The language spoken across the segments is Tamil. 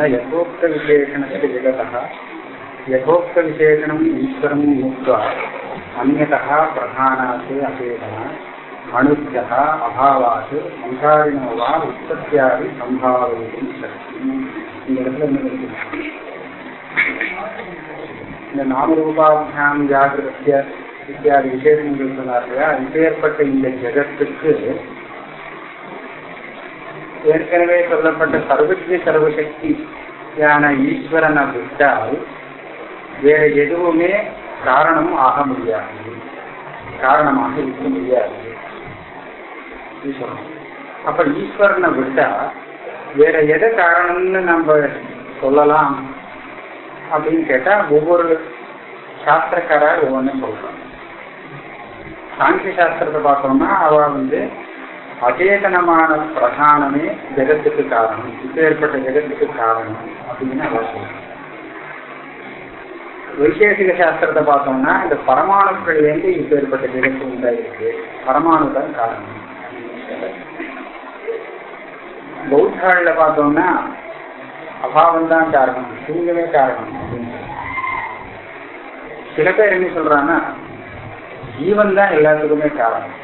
न यथोक्तविशेषणस्य जगतः यथोक्तविशेषणम् ईश्वरं मुक्त्वा अन्यतः प्रधानात् अचेतना अणुभ्यः अभावात् संसारिणो वा उत्पत्त्यादि सम्भावयितुं शक्ति இந்த இடத்துல என்ன இருக்கு இந்த நாமரூபாபியாம் ஜாகிரத்திய இத்தியாதி விசேஷங்கள் சொன்னார் இல்லையா இப்பேற்பட்ட இந்த ஜெகத்துக்கு ஏற்கனவே சொல்லப்பட்ட சர்வஜ சர்வசக்தியான ஈஸ்வரனை விட்டால் வேற எதுவுமே காரணம் ஆக முடியாது. காரணமாக இருக்க முடியாது. அப்ப ஈஸ்வரனை விட்டா வேற எதை காரணம்னு நம்ம சொல்லலாம் அப்படின்னு கேட்டா ஒவ்வொரு சாஸ்திரக்காரர் ஒவ்வொன்றும் சொல்றாங்க. சாங்கிய சாஸ்திரத்தை பார்த்தோம்னா அவ வந்து அச்சேதனமான பிரதானமே ஜெகத்துக்கு காரணம். இப்பேற்பட்ட ஜெகத்துக்கு காரணம் அப்படின்னு அவர் சொல்றாங்க வைசேஷிக சாஸ்திரத்தை பார்த்தோம்னா இந்த பரமாணுக்கள்லேருந்து இப்பேற்பட்ட ஜெகத்து உண்டாயிருக்கு? பரமாணு தான் காரணம். பௌத்தாளில் பார்த்தோம்னா அபாவம் தான் காரணம் சூரியமே காரணம் அப்படின்னு சில பேர் என்ன சொல்றாங்கன்னா ஜீவன் தான் எல்லாத்துக்குமே காரணம்.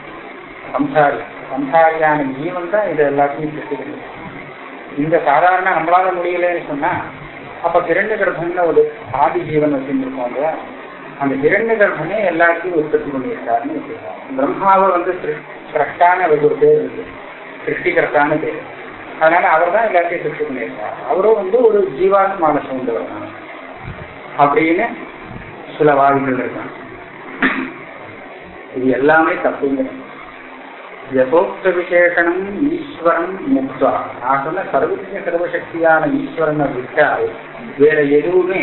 சம்சாரி. சம்சாரியான ஜீவன் தான் இது எல்லாத்தையும் சிருஷ்டிக்கிறது இந்த சாதாரண நம்மளால முடியலன்னு சொன்னா அப்ப கிரண்ய கர்ப்பம்னு ஒரு ஆதி ஜீவன் வச்சுருக்கோம் இல்லையா? அந்த திரண்டு கர்ப்பமே எல்லாத்தையும் உற்பத்தி பண்ணியிருக்காருன்னு பிரம்மாவை வந்து சிரஷ்டான ஒரு பேர் இருக்கு. சிருஷ்டிகர்த்தான பேர். அதனால அவர் தான் எல்லாத்தையும் சிருஷ்டி பண்ணியிருக்காரு. அவரும் வந்து ஒரு ஜீவாத்மான சூழ்ந்தவர் தான். அப்படின்னு சில வாதிகள் இருக்காங்க. இது எல்லாமே தப்புங்க. யதோக்த விசேஷனம் ஈஸ்வரம் முக்தா நான் சொன்ன சர்வஜ சர்வசக்தியான ஈஸ்வரனை விட்டால் வேற எதுவுமே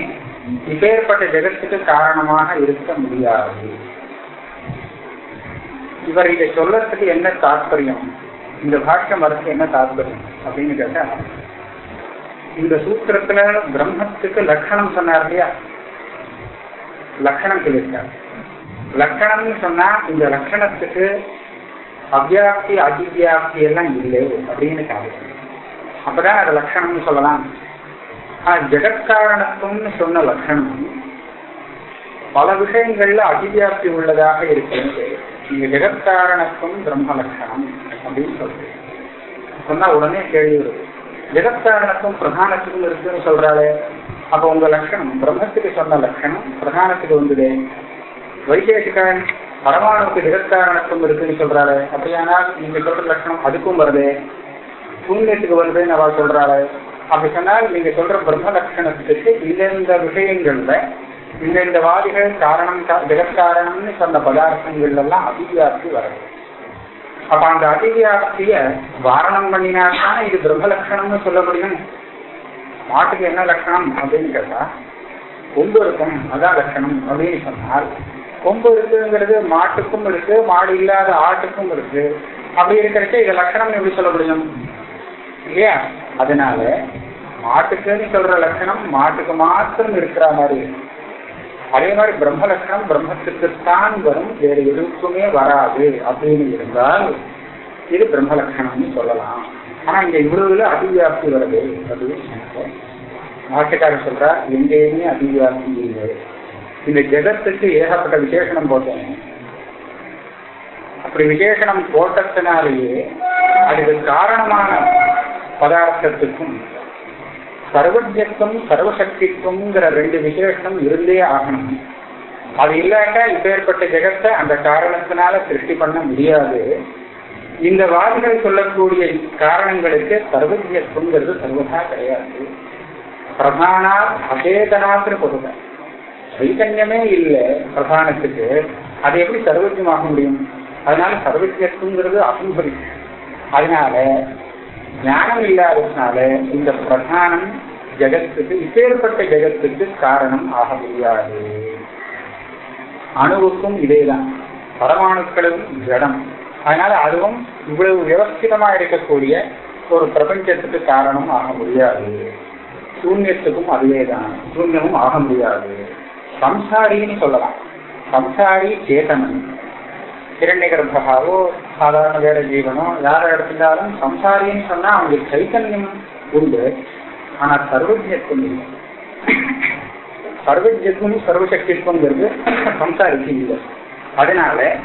இப்பேற்பட்ட ஜெகத்துக்கு காரணமாக இருக்க முடியாது. இவர் இதை சொல்லறதுக்கு என்ன தாற்பயம் இந்த பாஷ்யம் வரதுக்கு என்ன தாற்பயம் அப்படின்னு கேட்டா இந்த சூத்திரத்துல பிரம்மத்துக்கு லட்சணம் சொன்னார் இல்லையா? லட்சணம் சொல்லியிருக்கார். லட்சணம்னு சொன்னா இந்த லட்சணத்துக்கு அவ்வியாப்தி அதிவியாப்தி எல்லாம் இல்லை அப்படின்னு காரணம். அப்பதான் அது லட்சணம்னு சொல்லலாம். ஆனா ஜெகத்காரணத்துவம்னு சொன்ன லட்சணம் பல விஷயங்கள்ல அதிவியாப்தி உள்ளதாக இருக்கிறது. நீங்க ஜெகத்காரணத்துவம் பிரம்ம லட்சணம் அப்படின்னு சொல்றீங்க சொன்னா உடனே கேள்வி வருது ஜெகத்காரணத்துவம் பிரதானத்துக்கும் இருக்குன்னு சொல்றாளே. அப்ப உங்க லட்சணம் பிரம்மத்துக்கு சொன்ன லட்சணம் பிரதானத்துக்கு வந்தது. வைசேஷிகன் பரமாணுக்கு ஜெகத்காரணத்தும் இருக்குன்னு சொல்றாரு அப்படியானால் நீங்க சொல்ற லட்சணம் அதுக்கும் வருது. புண்ணியத்துக்கு வருதுன்னு அவள் சொல்றாரு அப்படி சொன்னால் நீங்க சொல்ற பிரம்ம லட்சணத்துக்கு இந்தந்த விஷயங்கள்ல இந்த இந்த வாதிகள் காரணம் ஜெகத்காரணம்னு சொன்ன பதார்த்தங்கள் எல்லாம் அதிவியாப்தி வருது அப்ப அந்த அதிவியாப்திய வாரணம் பண்ணினால்தான் இது பிரம்ம லட்சணம்னு சொல்ல முடியும். மாட்டுக்கு என்ன லட்சணம் அப்படின்னு கேட்டா கொம்பு இருக்கும் அதான் லட்சணம் அப்படின்னு சொன்னால் கொம்பு இருக்குங்கிறது மாட்டுக்கும் இருக்கு மாடு இல்லாத ஆட்டுக்கும் இருக்கு. அப்படி இருக்கிறச்ச இது லட்சணம் எப்படி சொல்ல முடியும்? இல்லையா? அதனால மாட்டுக்குன்னு சொல்ற லட்சணம் மாட்டுக்கு மாத்திரம் இருக்கிற மாதிரி. அதே மாதிரி பிரம்ம லட்சணம் பிரம்மத்துக்குத்தான் வரும் வேறு எதுக்குமே வராது அப்படின்னு இருந்தால் இது பிரம்ம லட்சணம்னு சொல்லலாம். ஆனா இங்க இவ்வளவுல அதிவியாப்தி வருது அப்படின்னு மாட்டுக்காரர் சொல்றா எங்கேயுமே அதிவியாப்தி இல்லை. இந்த ஜெகத்துக்கு ஏகப்பட்ட விசேஷனம் போட்டேன். அப்படி விசேஷனம் போட்டத்தினாலேயே அதுக்கு காரணமான பதார்த்தத்துக்கும் சர்வஜத்துவம் சர்வசக்தித்துவம்ங்கிற ரெண்டு விசேஷம் இருந்தே ஆகணும். அது இல்லாட்டா இப்பேற்பட்ட ஜெகத்தை அந்த காரணத்தினால சிருஷ்டி பண்ண முடியாது. இந்த வாதிகள் சொல்லக்கூடிய காரணங்களுக்கு சர்வஜத்துவங்கிறது சர்வதா கிடையாது. பிரதானா அசேதனாத்திர பொருள் சைத்தன்யமே இல்லை பிரதானத்துக்கு. அது எப்படி சர்வஜமாக முடியும்? அதனால சர்வஜத்துங்கிறது அசம்பவி அதனால ஞானம் இல்லாததுனால இந்த பிரதானம் ஜெகத்துக்கு இப்பேற்பட்ட ஜெகத்துக்கு காரணம் ஆக முடியாது. அணுவுக்கும் இதேதான். பரமாணுக்களும் ஜடம். அதனால அதுவும் இவ்வளவு வியவஸ்திதமா இருக்கக்கூடிய ஒரு பிரபஞ்சத்துக்கு காரணம் ஆக முடியாது. சூன்யத்துக்கும் அதுவேதான் சூன்யமும் ஆக முடியாது. சம்சாரின்னு சொல்லலாம். சம்சாரி சேதனன் கிரண்ய கர்ப்பகாவோ சாதாரண வேற ஜீவனோ யார இடத்துலாலும் சம்சாரின்னு சொன்னா அவங்களுக்கு சைத்தன்யம் உண்டு. ஆனா சர்வஜத்துவம் இல்லை. சர்வஜத்துவம் சர்வசக்தித்துவங்கிறது சம்சாரிக்கு இல்லை. அதனால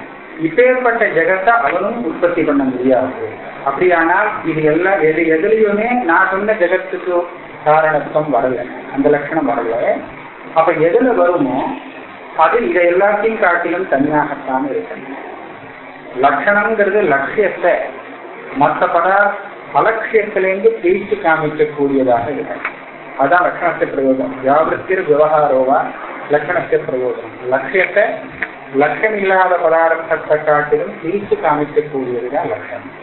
இப்பேற்பட்ட ஜெகத்தை அவனும் உற்பத்தி பண்ண முடியாது. அப்படியானால் இது எல்லாம் எது எதுலையுமே நான் சொன்ன ஜெகத்துக்கு காரணத்துவம் வரல. அந்த லட்சணம் வரல. அப்ப எதுல வருமோ அது இதை எல்லாத்தையும் காட்டிலும் தனியாகத்தான் இருக்கணும். லட்சணம்ங்கிறது லட்சியத்தை மற்ற படா அலட்சியத்திலேருந்து பிரித்து காமிக்கக்கூடியதாக இருக்கணும். அதான் லட்சணத்தை பிரயோஜனம். வியாபத்திர விவகாரோவா லட்சணத்தை பிரயோஜனம். லட்சியத்தை லட்சம் இல்லாத பதார்த்தத்தை காட்டிலும் பிரித்து காமிக்கக்கூடியதுதான் லட்சணம்.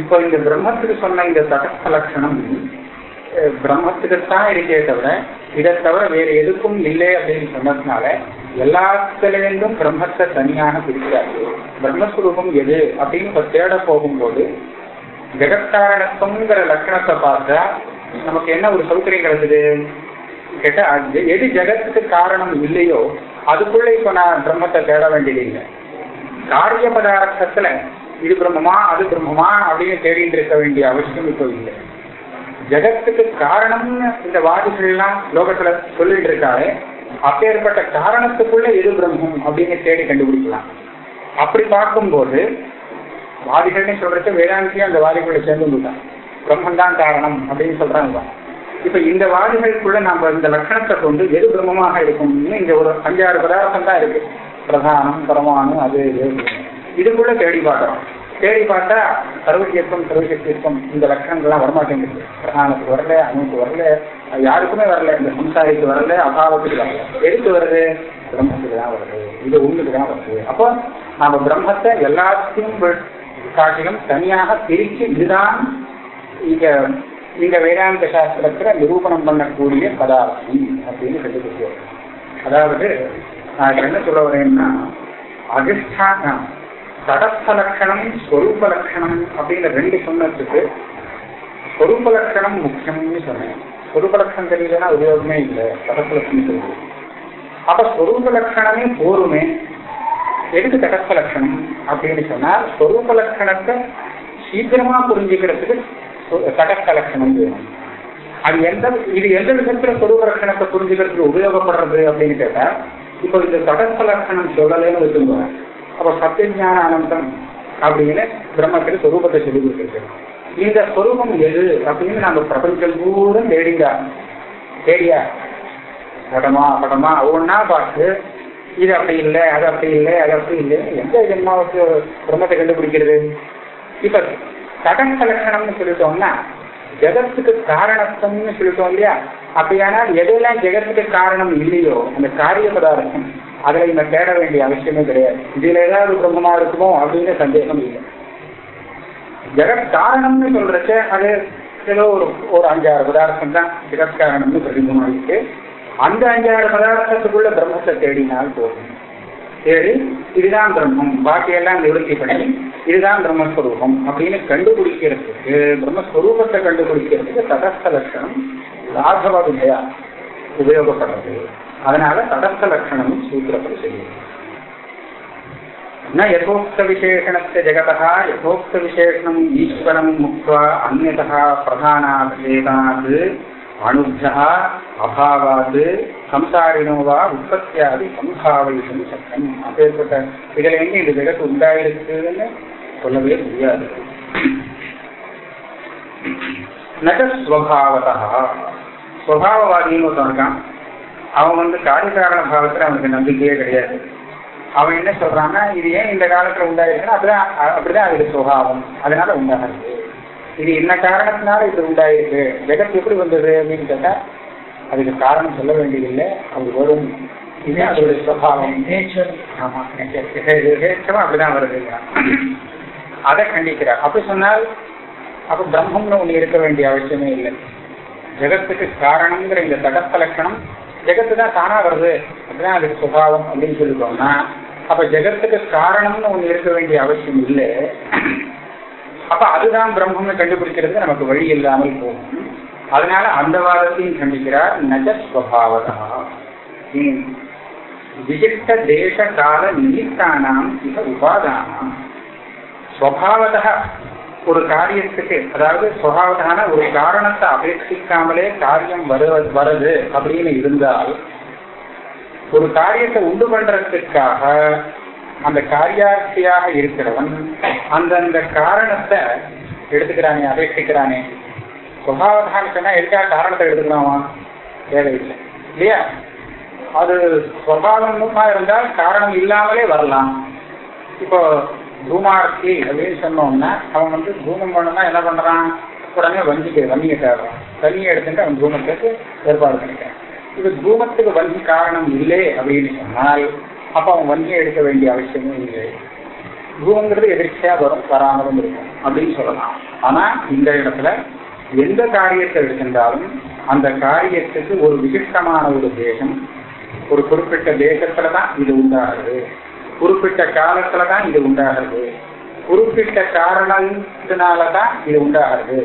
இப்போ இந்த பிரம்மத்துக்கு சொன்ன இந்த தடஸ்த லட்சணம் அஹ், பிரம்மத்துக்குத்தான் இருக்கே தவிர இதை தவிர வேறு எதுக்கும் இல்லை அப்படின்னு சொன்னதுனால எல்லாத்திலிருந்தும் பிரம்மத்தை தனியாக பிரிக்காது பிரம்மஸ்வரூபம் எது அப்படின்னு தேட போகும்போது ஜெகத்காரணத்துவங்கிற லட்சணத்தை பார்த்தா நமக்கு என்ன ஒரு சௌகரியம் கிடைச்சது கேட்டா அது எது ஜெகத்துக்கு காரணம் இல்லையோ அதுக்குள்ள இப்ப நான் பிரம்மத்தை தேட வேண்டியது இல்லை. காரிய பதார்த்தத்துல இது பிரம்மமா அது பிரம்மமா அப்படின்னு தேடிட்டு இருக்க வேண்டிய அவசியம் இப்போ இல்லை. ஜெகத்துக்கு காரணம்னு இந்த வாதிகள்லாம் லோகத்துல சொல்லிட்டு இருக்காரு அப்பேற்பட்ட காரணத்துக்குள்ள எது பிரம்மம் அப்படின்னு தேடி கண்டுபிடிக்கலாம். அப்படி பார்க்கும்போது வாதிகள்னு சொல்றது வேதாந்தியும் அந்த வாதிகளை சேர்ந்து விட்டான் பிரம்மன் தான் காரணம் அப்படின்னு சொல்றாங்க. இப்ப இந்த வாதிகளுக்குள்ள நம்ம இந்த லட்சணத்தை கொண்டு எது பிரம்மமாக இருக்கும்னு இங்க ஒரு அஞ்சாறு பதார்த்தம் தான் இருக்கு. பிரதானம் பரமானு அது இது. இதுக்குள்ள தேடி பார்க்கறோம். தேடி பார்த்தா சர்வசீர்க்கம் சர்வசக்தியத்துவம் இந்த லட்சணங்கள்லாம் வரமாட்டேங்குது. பிரதானத்துக்கு வரல அணுக்கு வரல யாருக்குமே வரல இந்த சம்சாரிக்கு வரல அபாவத்துக்கு வரல. எதுக்கு வருது? பிரம்மத்துக்கு தான் வருது. இது உண்மைக்கு தான் வருது. அப்போ நாம பிரம்மத்தை எல்லாத்தையும் காட்டிலும் தனியாக பிரித்து இதுதான் இங்க இந்த வேதாந்த சாஸ்திரத்துல நிரூபணம் பண்ணக்கூடிய பதார்த்தம் அப்படின்னு கண்டுபிடிச்சோம் அதாவது நான் என்ன சொல்ல வரேன்னா அதிஷ்டான தடஸ்த லட்சணம் ஸ்வரூப லட்சணம் அப்படின்னு ரெண்டு சொன்னதுக்கு ஸ்வரூப லட்சணம் முக்கியம்னு சொன்னேன். ஸ்வரூப லட்சணம் தெரியலன்னா உபயோகமே இல்லை. தடஸ்த லட்சணம் தெரியுது அப்ப ஸ்வரூப லட்சணமே போருமே எதுக்கு தடஸ்த லட்சணம் அப்படின்னு சொன்னா ஸ்வரூப லட்சணத்தை சீக்கிரமா புரிஞ்சுக்கிறதுக்கு தடஸ்த லட்சணம் வேணும். அது எந்த இது எந்த விதத்துல ஸ்வரூப லட்சணத்தை புரிஞ்சுக்கிறதுக்கு உபயோகப்படுறது அப்படின்னு கேட்டா இப்போ இந்த தடஸ்த லட்சணம் சொல்லலைன்னு வச்சுருவாங்க அப்ப சத்தியஞான ஆனந்தம் அப்படின்னு பிரம்மத்துக்கு சொரூபத்தை சொல்லி கொடுத்துருக்கு. இந்த சொரூபம் எது அப்படின்னு நம்ம பிரபஞ்சம் பூரா தேடிங்க தேடியா? படமா படமா ஒவ்வொன்னா பார்த்து இது அப்படி இல்லை அது அப்படி இல்லை அது அப்படி இல்லை. எந்த ஜென்மாவுக்கு பிரம்மத்தை கண்டுபிடிக்கிறது? இப்ப கடன் லட்சணம்னு சொல்லிட்டோம்னா ஜெகத்துக்கு காரணத்தம்னு சொல்லிட்டோம் இல்லையா? அப்படியானால் எதெல்லாம் ஜெகத்துக்கு காரணம் இல்லையோ அந்த காரிய பதார்த்தம் அதுல இந்த தேட வேண்டிய அவசியமே கிடையாது. இதுல ஏதாவது பிரம்மமா இருக்குமோ அப்படின்னு சந்தேகம் இல்லை. ஜெகத் காரணம்னு சொல்றச்ச அது ஏதோ ஒரு ஒரு அஞ்சாறு பதார்த்தம் தான் ஜெகத் காரணம்னு பிரதிபமா இருக்கு. அந்த அஞ்சாறு பதார்த்தத்துக்குள்ள பிரம்மத்தை தேடினால் போதும். தேடி இதுதான் பிரம்மம். பாக்கியெல்லாம் நிவர்த்தி பண்ணி இதுதான் பிரம்மஸ்வரூபம் அப்படின்னு கண்டுபிடிக்கிறதுக்கு பிரம்மஸ்வரூபத்தை கண்டுபிடிக்கிறதுக்கு தடஸ்த லட்சணம் ராகவ விஜயா உபயோகப்படுறது அதனால தடஸ்த லட்சணமும் சூத்திரப்படி சொல்லியிருக்கு ந யதோக்த விசேஷணத்தை ஜெகதா யதோக்த விசேஷனம் ஈஸ்வரம் முக்வா அந்நதா பிரதானாத்வேதாத் அணுபியா அபாவாத் சம்சாரினோவா உற்பத்தியாதி சம்பாவயிஷம் சத்தம் அப்பேற்பட்ட இதில் இந்த ஜெகத்து உண்டாயிருக்குன்னு சொல்லவே முடியாது. நக ஸ்வபாவவாதின்னு ஒருத்தன் இருக்கான். அவன் வந்து காரியகாரண பாவத்துல அவனுக்கு நம்பிக்கையே கிடையாது. அவன் என்ன சொல்றான்னா இது ஏன் இந்த காலத்துல உண்டாயிருக்குன்னா அப்படிதான் அப்படிதான் அதுக்கு சுபாவம் அதனால உண்டாகுது. இது என்ன காரணத்தினால இது உண்டாயிருக்கு? ஜெகத் எப்படி வந்தது அப்படின்னு கேட்டா அதுக்கு காரணம் சொல்ல வேண்டியதில்லை. அது வரும். இது அதோட சுபாவம் ஆமா நேச்சமா அப்படிதான் வருதுங்கிறான் அதை கண்டிக்கிறார். அப்படி சொன்னால் அப்ப பிரம்மம்னு ஒண்ணு இருக்க வேண்டிய அவசியமே இல்லை. ஜெகத்துக்கு காரணம்ங்கிற இந்த தடஸ்த லட்சணம் ஜெகத்து தான் தானா வருது. அப்படின்னா அதுக்கு சுபாவம் அப்படின்னு சொல்லிட்டோம்னா அப்ப ஜெகத்துக்கு காரணம்னு ஒண்ணு இருக்க வேண்டிய அவசியம் இல்லை. அப்ப அதுதான் பிரம்மம்னு கண்டுபிடிக்கிறது நமக்கு வழி இல்லாமல் போகும். அதனால அந்த வாதத்தையும் கண்டிக்கிறார் நஜஸ்வபாவதா. விசிஷ்ட தேச கால நிமித்தானாம் இத உபாதானம். ஸ்வபாவதா. ஒரு காரியத்துக்கு அதாவது சுகாவதான ஒரு காரணத்தை அபேட்சிக்காமலே காரியம் வரு வருது அப்படின்னு இருந்தால் ஒரு காரியத்தை உண்டு பண்றதுக்காக அந்த காரியாட்சியாக இருக்கிறவன் அந்தந்த காரணத்தை எடுத்துக்கிறானே அபேட்சிக்கிறானே. சுகாவதானத்துனா எதுக்காக காரணத்தை எடுத்துக்கலாமா தேவையில்லை. இல்லையா? அது சுவாவமா இருந்தால் காரணம் இல்லாமலே வரலாம். இப்போ தூமார்த்தி அப்படின்னு சொன்னோம்னா அவன் வந்து தூமம் பண்ணனா என்ன பண்றான்? உடனே வஞ்சிக்கு வன்னியை தேடுறான் தண்ணியை எடுத்துட்டு அவன் தூமத்துக்கு ஏற்பாடு பண்ணிக்கிறான் இது தூமத்துக்கு வஞ்சி காரணம் இல்லை அப்படின்னு சொன்னால் அப்ப அவன் வங்கியை எடுக்க வேண்டிய அவசியமும் இல்லை. தூமங்கிறது எதிர்ச்சியா வரும் வராமலும் இருக்கும் அப்படின்னு சொல்லலாம். ஆனா இந்த இடத்துல எந்த காரியத்தை எடுத்திருந்தாலும் அந்த காரியத்துக்கு ஒரு விசிஷ்டமான ஒரு தேசம் ஒரு குறிப்பிட்ட தேசத்துலதான் இது உண்டாகுது. குறிப்பிட்ட காலத்துல தான் இது உண்டாகிறது. குறிப்பிட்ட காரணத்தினாலதான் இது உண்டாகிறது.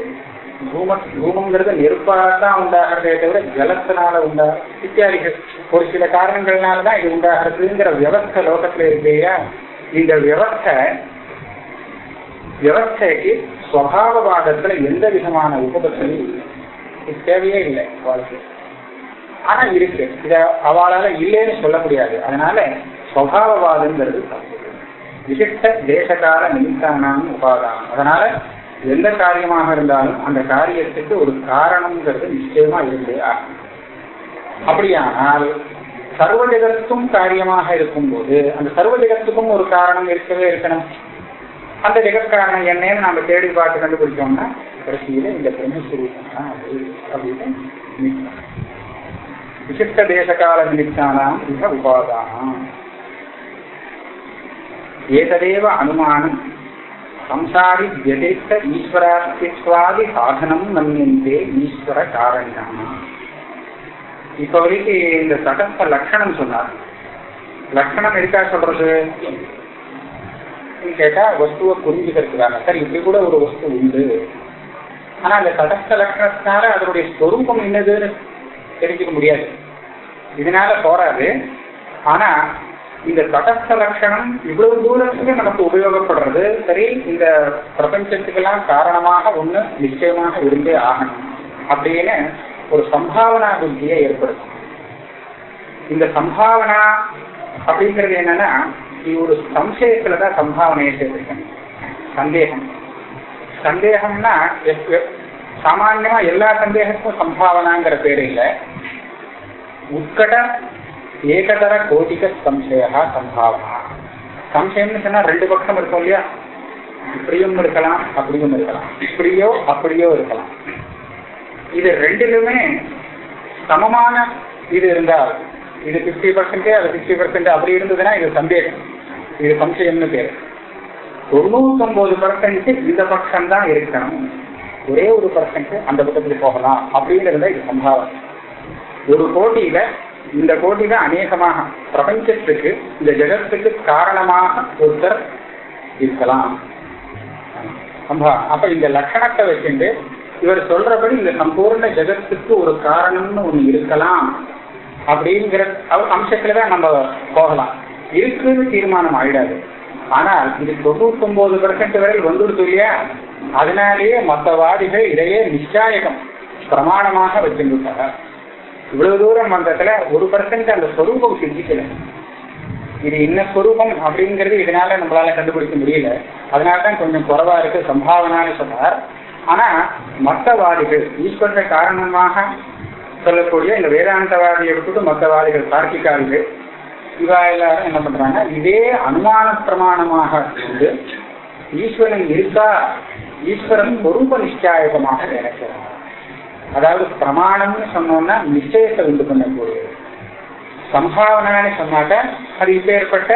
பூம பூமங்கிறது நெருப்பால தான் உண்டாகிறதே தவிர ஜலத்தினால உண்டா இத்தியாதிகள் ஒரு சில காரணங்கள்னால தான் இது உண்டாகிறதுங்கிற வியவஸ்த லோகத்துல இருக்கையா இந்த வியவஸ்தை வியவஸ்தைக்கு சுவாவவாதத்துல எந்த விதமான உபபத்தமும் இல்லை. இது தேவையே இல்லை வாழ்க்கை ஆனா இருக்கு. இத அவளால இல்லைன்னு சொல்ல முடியாது. அதனால சுவாவவாதங்கிறது விசிஷ்ட தேசகால நிமித்தானாம் உபாதானம். அதனால எந்த காரியமாக இருந்தாலும் அந்த காரியத்துக்கு ஒரு காரணம்ங்கிறது நிச்சயமா இருந்தே ஆகும் அப்படியானால் சர்வ ஜெகத்தும் காரியமாக இருக்கும்போது அந்த சர்வ ஜெகத்துக்கும் ஒரு காரணம் இருக்கவே இருக்கணும். அந்த ஜெகத்காரணம் என்னன்னு நம்ம தேடி பார்த்து கண்டுபிடிச்சோம்னா கடைசியில இந்த பிரம்மஸ்வரூபம் அப்படின்னு விசிஷ்ட தேசகால நிமித்தானாம் மிக உபாதானம். ஏததேவ அனுமானம் சம்சாரி வியதித்த ஈஸ்வராஸ்தித்வாதி சாதனம் மன்னியந்தே ஈஸ்வர காரணம் இப்ப வரைக்கும் இந்த தடஸ்த லட்சணம் சொன்னார். லட்சணம் எதுக்காக சொல்றது? கேட்டா வஸ்துவை புரிஞ்சுக்கிறதுக்காக சார் இப்படி கூட ஒரு வஸ்து உண்டு ஆனா அந்த தடஸ்த லட்சணத்தினால அதனுடைய ஸ்வரூபம் என்னதுன்னு தெரிஞ்சுக்க முடியாது இதனால போறாது ஆனா இந்த தடஸ்த லட்சணம் இவ்வளவு தூரத்துக்கு நமக்கு உபயோகப்படுறது. சரி இந்த பிரபஞ்சத்துக்கெல்லாம் காரணமாக ஒண்ணு நிச்சயமாக இருந்தே ஆகணும் அப்படின்னு ஒரு சம்பாவனா புத்தியை ஏற்படுத்தும். இந்த சம்பாவனா அப்படிங்கிறது என்னன்னா இது ஒரு சம்சயத்துலதான் சம்பாவனையை சேர்த்துக்கணும் சந்தேகம். சந்தேகம்னா சாமான்யமா எல்லா சந்தேகத்துக்கும் சம்பாவனாங்கிற பேரு இல்லை. உட்கட ஏகதர கோடிக சம்சயா சம்பாவனா சம்சயம்னு சொன்னா ரெண்டு பக்கம் இருக்கும் இல்லையா? இப்படியும் இருக்கலாம் அப்படியும் இருக்கலாம். இப்படியோ அப்படியோ இருக்கலாம். இது ரெண்டிலுமே சமமான இது இருந்தால் இது பிப்டி பர்சன்டே அது சிக்ஸ்டி பர்சன்ட் அப்படி இருந்ததுன்னா இது சந்தேகம். இது சம்சயம்னு பேரு. தொண்ணூத்தொன்பது பர்சன்ட் இந்த பக்கம் தான் இருக்கணும். ஒரே ஒரு பர்சன்ட் அந்த பக்கத்துக்கு போகலாம். அப்படிங்கிறத இது சம்பாவனை ஒரு போட்டியில இந்த கோட்டியில அநேகமாக பிரபஞ்சத்துக்கு இந்த ஜெகத்துக்கு காரணமாக ஒருத்தர் இருக்கலாம். அப்ப இந்த லட்சணத்தை வச்சுட்டு இவர் சொல்றபடி இந்த சம்பூர்ண ஜெகத்துக்கு ஒரு காரணம்னு ஒண்ணு இருக்கலாம் அப்படிங்கிற அவ- அம்சத்துலதான் நம்ம போகலாம். இருக்குன்னு தீர்மானம் ஆயிடாது. ஆனால் இது தொண்ணூத்தி ஒன்பது பெர்சென்ட் வரை வந்துடுது இல்லையா? அதனாலேயே மற்ற வாதிகள் இடையே நிச்சாயகம் பிரமாணமாக வச்சிருந்துட்டாங்க இவ்வளவு தூரம் வந்ததுல ஒரு பர்சன்ட் அந்த ஸ்வரூபம் சிந்திக்கல. இது என்ன ஸ்வரூபம் அப்படிங்கிறது இதனால நம்மளால கண்டுபிடிக்க முடியல. அதனாலதான் கொஞ்சம் குறவா இருக்கு சம்பாவனான்னு சொன்னார். ஆனா மத்தவாதிகள் ஈஸ்வர காரணமாக சொல்லக்கூடிய இந்த வேதாந்தவாதியை விட்டுட்டு மத்தவாதிகள் தார்க்கிகாதிகள் இவா எல்லாரும் என்ன பண்றாங்க இதே அனுமான பிரமாணமாக இருந்து ஈஸ்வரன் இருக்கா? ஈஸ்வரன் சொரூப நிச்சயாயகமாக நினைக்கிறார். அதாவது பிரமாணம்னு சொன்னோம்னா நிச்சயத்தை உண்டு பண்ணக்கூடியது. சம்பாவனைன்னு சொன்னாக்க அது இப்பேற்பட்ட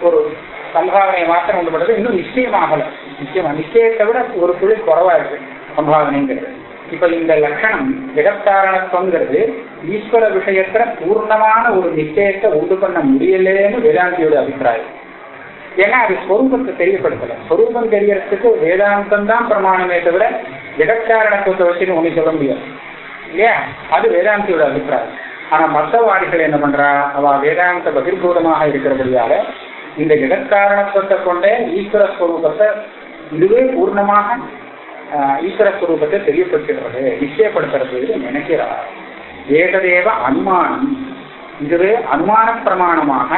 ஒரு சம்பாவனையை மாத்திரம் உண்டு பண்றது. இன்னும் நிச்சயமாகல. நிச்சயமா. நிச்சயத்தை விட ஒரு துளி குறவா இருக்கு சம்பாவனைங்கிறது. இப்ப இந்த லட்சணம் ஜெகத்காரணத்துவங்கிறது ஈஸ்வர விஷயத்துல பூர்ணமான ஒரு நிச்சயத்தை உண்டு பண்ண முடியலேன்னு வேதாந்தியோட அபிப்பிராயம். ஏன்னா அது ஸ்வரூபத்தை தெரியப்படுத்தல. ஸ்வரூபம் தெரியறதுக்கு வேதாந்தம் தான் பிரமாணமே தவிர ஜெகத்காரணத்துவத்தை வச்சுன்னு ஒண்ணு சொல்ல முடியாது. இல்லையா? அது வேதாந்தியோட அபிப்பிராயம். ஆனா மத்தவாடிகள் என்ன பண்றா? அவ வேதாந்த பகிர்பூதமாக இருக்கிறபடியால இந்த ஜெகத்காரணத்துவத்தை கொண்டே ஈஸ்வர ஸ்வரூபத்தை இதுவே பூர்ணமாக ஈஸ்வர ஸ்வரூபத்தை தெரியப்படுத்துகிறது நிச்சயப்படுத்துறது நினைக்கிறார். ஏகதேவ அனுமானம். இதுவே அனுமான பிரமாணமாக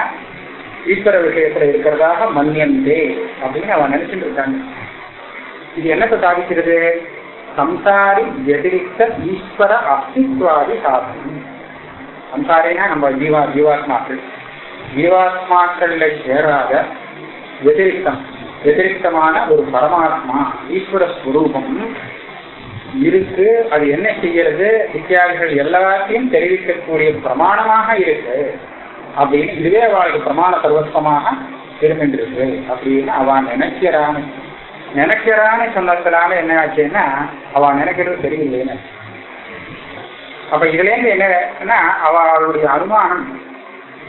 ஈஸ்வர விஷயத்துல இருக்கிறதாக மன்னியந்தே அப்படின்னு அவன் நினைச்சிட்டு இருக்காங்க. இது என்னத்தை சாதிக்கிறது? சம்சாரி வெதிரிக்த ஈஸ்வர அஸ்தித்வாதி சாதனம் சம்சாரினா நம்ம ஜீவா ஜீவாத்மாக்கள். ஜீவாத்மாக்கள்ல சேராத வெதிரிக்தம் வெதிரிக்தமான ஒரு பரமாத்மா ஈஸ்வர ஸ்வரூபம் இருக்கு. அது என்ன செய்யறது இத்தியாதிகள் எல்லாத்தையும் தெரிவிக்கக்கூடிய பிரமாணமாக இருக்கு அப்படின்னு இதுவே அவளுக்கு பிரமாண சர்வஸ்வமாக இருந்துருக்கு அப்படின்னு அவன் நினைக்கிறான்னு நினைக்கிறான்னு சொன்னதுனால என்ன ஆச்சுன்னா அவன் நினைக்கிறது தெரியலைன்னு அப்ப இதுல இருந்து என்னன்னா அவளுடைய அனுமானம்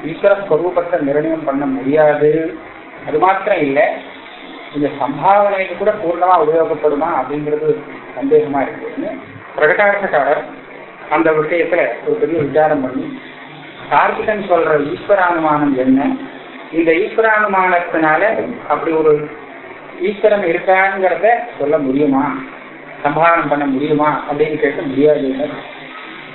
ஈஸ்வர ஸ்வரூபத்தை நிர்ணயம் பண்ண முடியாது. அது மாத்திரம் இல்லை இந்த சம்பாவனைக்கு கூட பூர்ணமா உபயோகப்படுமா அப்படிங்கிறது சந்தேகமா இருக்குன்னு பிரகடாசக்காரர் அந்த விஷயத்துல ஒரு பெரிய விசாரம் பண்ணி கார்த்திகன் சொல்ற ஈஸ்வரானுமானம் என்ன? இந்த ஈஸ்வரானுமானத்தினால அப்படி ஒரு ஈஸ்வரன் இருக்காங்கிறத சொல்ல முடியுமா? சம்பாவனம் பண்ண முடியுமா? அப்படின்னு கேட்க முடியாது.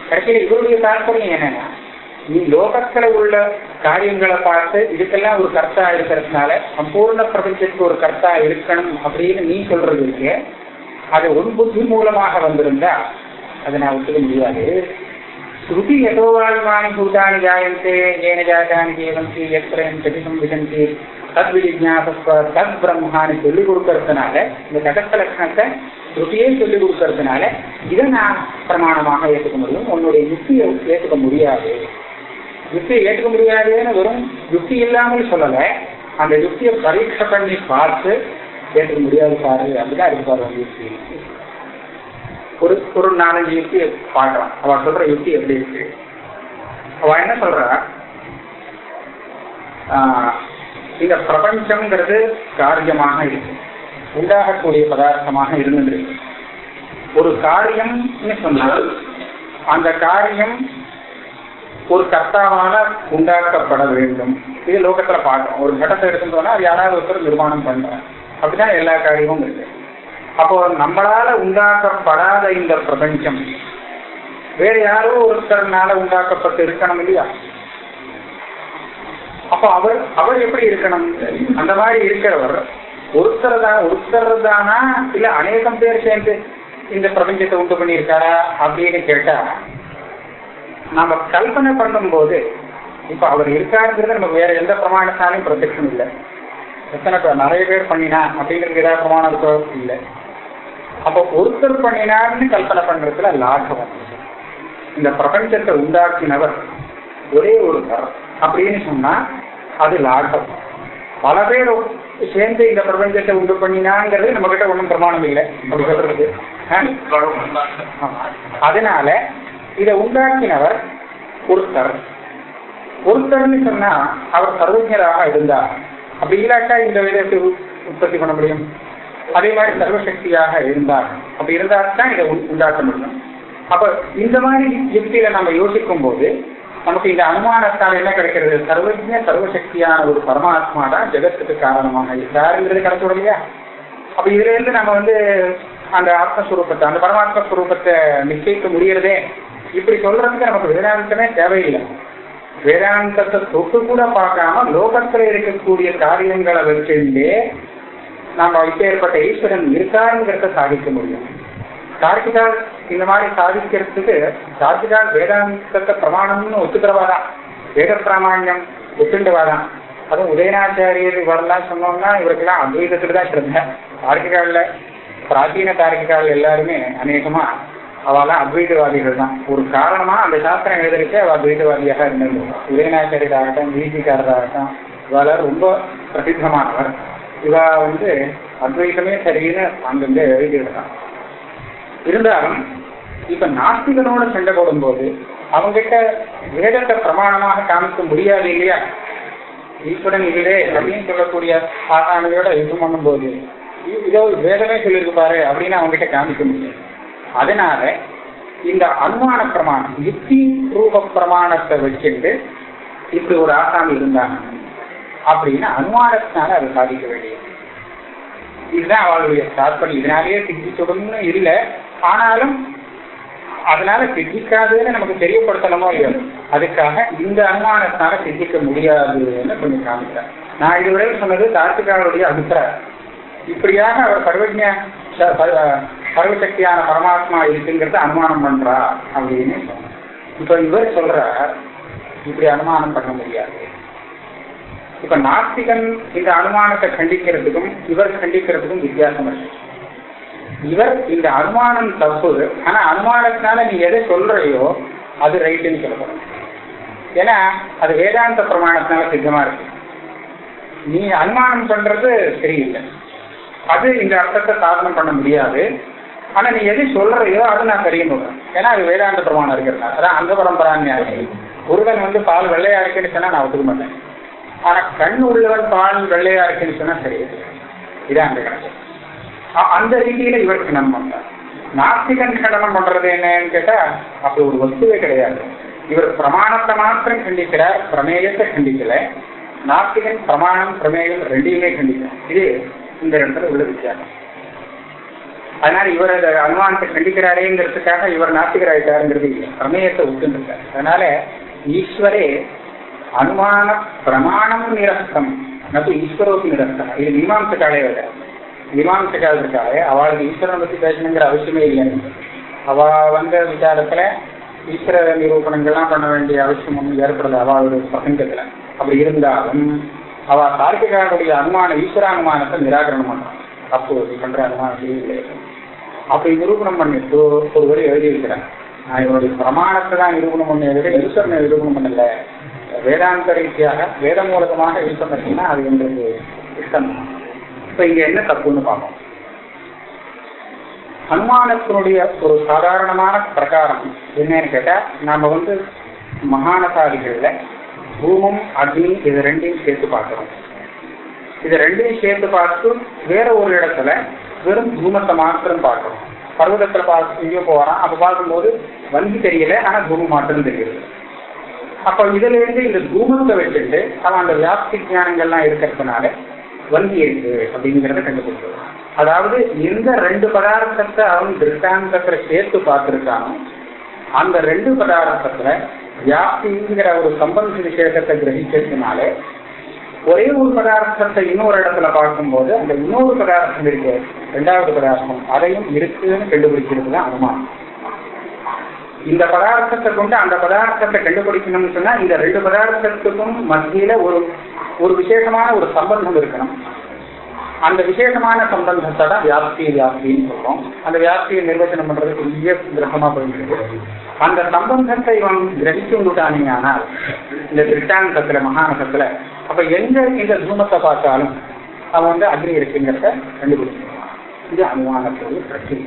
கடைசியில் இவருடைய தாற்பயம் என்னன்னா நீ லோகத்துல உள்ள காரியங்களை பார்த்து இதுக்கெல்லாம் ஒரு கர்த்தா இருக்கிறதுனால சம்பூர்ண பிரபஞ்சத்துக்கு ஒரு கர்த்தா இருக்கணும் அப்படின்னு நீ சொல்றது இருக்கு. அது உன் புத்தி மூலமாக வந்திருந்தா அதை நான் ஒத்துக்க முடியாது. ஸ்ருதி யதோவாழ்வாணி பூதானி ஜாயந்தே ஏன ஜாதானி ஜீவந்தி எத்திரம் சதிசம் விதந்தி. தத் விஜாசஸ்வ தத் பிரம்மான்னு சொல்லி கொடுக்கறதுனால இந்த தடத்த லட்சணத்தை ஸ்ருதியே சொல்லி கொடுக்கறதுனால இதை நான் பிரமாணமாக ஏற்றுக்க முடியும். உன்னுடைய யுக்தியை ஏற்றுக்க முடியாது. யுக்தியை ஏற்றுக்க முடியாதுன்னு வெறும் யுக்தி இல்லாமல் சொல்லல. அந்த யுக்தியை பரீட்சை பண்ணி பார்த்து ஏற்றுக்க முடியாது பாரு. அப்படிதான் இருக்கு அந்த யுக்தி. ஒரு ஒரு நாலஞ்சு யுக்தியை பார்க்கலாம். அவ சொல்ற யுக்தி எப்படி இருக்கு? அவ என்ன சொல்றா? இந்த பிரபஞ்சம்ங்கிறது காரியமாக இருக்கு. உண்டாகக்கூடிய பதார்த்தமாக இருந்துருக்கு ஒரு காரியம்னு சொன்னால் அந்த காரியம் ஒரு கர்த்தாவால உண்டாக்கப்பட வேண்டும். இது லோகத்துல பார்க்கணும் ஒரு கட்டத்தை எடுத்துட்டோம்னா அது யாராவது ஒருத்தர் நிர்மாணம் பண்றாங்க. அப்படிதான் எல்லா காரியமும் இருக்கு. அப்போ நம்மளால உண்டாக்கப்படாத இந்த பிரபஞ்சம் வேற யாரோ ஒருத்தர்னால உண்டாக்கப்பட்டு இருக்கணும் இல்லையா? அப்ப அவர் அவர் எப்படி இருக்கணும்? அந்த மாதிரி இருக்கிறவர் ஒருத்தர் தான் ஒருத்தர் தானா இல்ல அநேகம் பேர் சேர்ந்து இந்த பிரபஞ்சத்தை உண்டு பண்ணியிருக்காரா அப்படின்னு கேட்டா நாம கல்பனை பண்ணும்போது இப்ப அவர் இருக்காருங்கிறது நமக்கு வேற எந்த பிரமாணத்தாலையும் பிரத்யட்சம் இல்லை. எத்தனை பேர் நிறைய பேர் பண்ணினா அப்படிங்கிறது ஏதாவது பிரமாணம் இருக்கோ? இல்லை. அப்போ ஒருத்தர் பண்ணினார்னு கல்பனை பண்றதுல லாகவம் இந்த பிரபஞ்சத்தை உண்டாக்கினவர் ஒரே ஒருத்தர் அப்படின்னு சொன்னா அது லாഘவம் பல பேர் சேர்ந்து இந்த பிரபஞ்சத்தை உண்டு பண்ணினாங்கிறது நம்ம கிட்ட ஒன்றும் பிரமாணம் இல்லை. அப்படி சொல்றது. அதனால இதை உண்டாக்கினவர் ஒருத்தர். ஒருத்தர்னு சொன்னா அவர் சர்வஜராக இருந்தார். அப்படி இல்லாட்டா இந்த விதத்தை உற்பத்தி பண்ண முடியும்? அதே மாதிரி சர்வசக்தியாக இருந்தார். அப்படி இருந்தால் தான் இதை உண்டாக்க முடியும். அப்ப இந்த மாதிரி யுக்தியில நம்ம யோசிக்கும் போது நமக்கு இந்த அனுமானத்தால் என்ன கிடைக்கிறது? சர்வஜ சர்வசக்தியான ஒரு பரமாத்மா தான் ஜெகத்துக்கு காரணமாக இருக்காருங்கிறது கிடைச்சோம் இல்லையா? அப்ப இதுல இருந்து நம்ம வந்து அந்த ஆத்மஸ்வரூபத்தை அந்த பரமாத்ம ஸ்வரூபத்தை நிச்சயிக்க முடியறதே. இப்படி சொல்றதுக்கு நமக்கு வேதாந்தமே தேவையில்லை. வேதாந்தத்தை தொட்டு கூட பார்க்காம லோகத்துல இருக்கக்கூடிய காரியங்களை நாம் நம்ம இப்பேற்பட்ட ஈஸ்வரன் இருக்காருங்கிறத சாதிக்க முடியும். தார்க்கிகால் இந்த மாதிரி சாதிக்கிறதுக்கு தார்க்கிகால் வேதாந்தத்தை பிரமாணம்னு ஒத்துக்கிறவாதான். வேத பிராமணியம் ஒத்துண்டவாதான். அதுவும் உதயநாச்சாரியர் இவரெல்லாம் சொன்னோம்னா இவருக்கெல்லாம் அத்வைதத்துல தான் இருந்தேன் தார்க்கிகாலில் பிராச்சீன தார்க்கிகால் எல்லாருமே அநேகமா அவெல்லாம் அத்வைதவாதிகள் தான். ஒரு காரணமா அந்த சாஸ்திரம் எழுதுறதுக்கு அவள் அத்வைதவாதியாக இருந்தது. உதயநாச்சாரியராகட்டும் வீசிக்காரராகட்டும் இவெல்லாம் ரொம்ப பிரசித்தமானவர். இவ வந்து அத்வைதமே சரின்னு அங்கங்க எழுதியிருக்கான் இருந்தாலும் இப்ப நாஸ்திகனோட சண்டை போடும்போது அவங்கிட்ட வேதத்தை பிரமாணமாக காமிக்க முடியாது இல்லையா? ஈஸ்வரன் இதுவே அப்படின்னு சொல்லக்கூடிய ஆசாமியோட யுத்தம் பண்ணும்போது இதோ வேதமே சொல்லியிருக்கு பாரு அப்படின்னு அவங்ககிட்ட காமிக்க முடியாது. அதனால இந்த அனுமான பிரமாணம் யுக்தி ரூப பிரமாணத்தை வச்சுட்டு இப்படி ஒரு ஆசாமி இருந்தாங்க அப்படின்னு அனுமானத்தினால அதை சாதிக்க வேண்டியது. இதுதான் அவளுடைய தாற்பயம். இதனாலேயே சித்திச்சுடும்னு இல்லை ஆனாலும் அதனால சித்திக்காதுன்னு நமக்கு தெரியப்படுத்தணுமோ இல்லையோ? அதுக்காக இந்த அனுமானத்தினால சித்திக்க முடியாதுன்னு கொஞ்சம் காமிக்கிறேன் நான் இதுவரை சொன்னது தார்த்திகாவுடைய அபிப்பிராயம். இப்படியாக அவர் சர்வஜ சர்வசக்தியான பரமாத்மா இருக்குங்கிறத அனுமானம் பண்றா அப்படின்னு சொன்னார். இப்ப இவர் சொல்றார் இப்படி அனுமானம் பண்ண முடியாது. இப்ப நாஸ்திகன் இந்த அனுமானத்தை கண்டிக்கிறதுக்கும் இவர் கண்டிக்கிறதுக்கும் வித்தியாசம் இருக்கு. இவர் இந்த அனுமானம் தப்பு. ஆனா அனுமானத்தினால நீ எதை சொல்றையோ அது ரைட்டுன்னு சொல்லப்படும். ஏன்னா அது வேதாந்த பிரமாணத்தினால சித்தமா இருக்கு. நீ அனுமானம் பண்றது சரியில்லை. அது இந்த அர்த்தத்தை சாதனம் பண்ண முடியாது. ஆனா நீ எது சொல்றையோ அது நான் தெரிய முடியும் ஏன்னா அது வேதாந்த பிரமாணம் இருக்கிறதுனால. அதான் அந்த பரம்பரான்னு ஒருவன் வந்து பால் வெள்ளையா இருக்குன்னு சொன்னா நான் ஒத்துக்க மாட்டேன். ஆனா கண் உள்ளவன் பால் வெள்ளையா இருக்குன்னு சொன்னா சரி இதான் அந்த கணக்கு. அந்த ரீதியில இவர் நம்ம நாஸ்திகன் கண்டனம் பண்றது என்னன்னு கேட்டா அப்படி ஒரு வஸ்துவே கிடையாது. இவர் பிரமாணத்தை மாத்திரம் கண்டிக்கிறார் பிரமேயத்தை கண்டிக்கல. நாஸ்திகன் பிரமாணம் பிரமேயம் ரெண்டையுமே கண்டிக்கிறார். இது இந்த இடத்துல உள்ள வித்தியாசம். அதனால இவர் அந்த அனுமானத்தை கண்டிக்கிறாரேங்கிறதுக்காக இவர் நாஸ்திகர் ஆயிட்டாருங்கிறது இல்லை. பிரமேயத்தை ஒத்துருக்கார் அதனால ஈஸ்வரே அனுமான பிரமாணம் நிரஸ்தம். நப்பு ஈஸ்வரோக்கு நிரஸ்தம். இது மீமாம்சக்காலே விட மீமாம்சக்கால் இருக்காளே அவளுக்கு ஈஸ்வரனை பத்தி பேசணுங்கிற அவசியமே இல்லைன்னு அவ வந்த விசாரத்துல ஈஸ்வர நிரூபணங்கள்லாம் பண்ண வேண்டிய அவசியம் ஒன்றும் ஏற்படுது அவளுடைய பிரசங்கத்துல அப்படி இருந்தாலும் அவ கார்த்திகாரனுடைய அனுமான ஈஸ்வர அனுமானத்தை நிராகரணம் பண்றான். அப்போ இது பண்ற அனுமானம் இல்லை. அப்படி நிரூபணம் பண்ணிட்டு ஒருவர் எழுதியிருக்கிறேன் நான் இவனுடைய பிரமாணத்தை தான் நிரூபணம் பண்ண விட ஈஸ்வரனை நிரூபணம் பண்ணல. வேதாந்த ரீதியாக வேத மூலகமாக ஈஸ்வரன் பார்த்தீங்கன்னா அது எங்களுக்கு இஷ்டம். இப்ப இங்க என்ன தப்புன்னு பார்ப்போம். அனுமானத்தினுடைய ஒரு சாதாரணமான பிரகாரம் என்னன்னு கேட்டா நாம வந்து மகானசாதிகள்ல பூமம் அக்னி இது ரெண்டையும் சேர்த்து பார்க்கிறோம். இது ரெண்டையும் சேர்த்து பார்த்து வேற ஒரு இடத்துல வெறும் தூமத்தை மாத்திரம் பார்க்கிறோம். பர்வதத்துல பார்த்து எங்கேயோ போறான். அப்ப பார்க்கும்போது வங்கி தெரியல ஆனா தூமம் மாத்திரம் தெரியுது. அப்ப இதுல இருந்து இந்த தூமத்தை வச்சுட்டு அவன் அந்த வியாப்தி ஜானங்கள்லாம் இருக்கிறதுனால வங்கி இருக்கு அப்படிங்கிறத கண்டுபிடிச்சிருக்கான் அதாவது எந்த ரெண்டு பதார்த்தத்தை அவன் திருஷ்டாந்தத்துல சேர்த்து பார்த்திருக்கானோ அந்த ரெண்டு பதார்த்தத்துல வியாப்திங்கிற ஒரு சம்பந்த விசேஷத்தை கிரகிச்சதுனாலே ஒரே ஒரு பதார்த்தத்தை இன்னொரு இடத்துல பார்க்கும்போது அந்த இன்னொரு பதார்த்தம் இருக்கு ரெண்டாவது பதார்த்தம் அதையும் இருக்குன்னு கண்டுபிடிக்கிறது தான் அனுமானம். இந்த பதார்த்தத்தை கொண்டு அந்த பதார்த்தத்தை கண்டுபிடிக்கணும்னு சொன்னா இந்த ரெண்டு பதார்த்தத்துக்கும் மத்தியில ஒரு ஒரு விசேஷமான ஒரு சம்பந்தம் இருக்கணும். அந்த விசேஷமான சம்பந்தத்தை தான் வியாப்தி வியாப்தின்னு சொல்றோம். அந்த வியாப்தியை நிர்வச்சனம் பண்றது பெரிய கிரகமா போயிருக்கு அந்த சம்பந்தத்தை இவன் கிரகிச்சு விட்டானே ஆனால் இந்த திருஷ்டாந்தத்துல மகாநகத்துல அப்ப எங்க இந்த தூமத்தை பார்த்தாலும் அவன் வந்து அக்னி இருக்குங்கிறத கண்டுபிடிச்சிருவான். இது அனுமானத்தோடு பிரச்சனை.